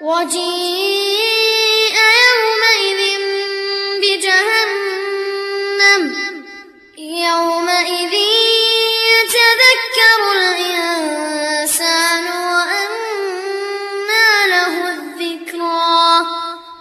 我记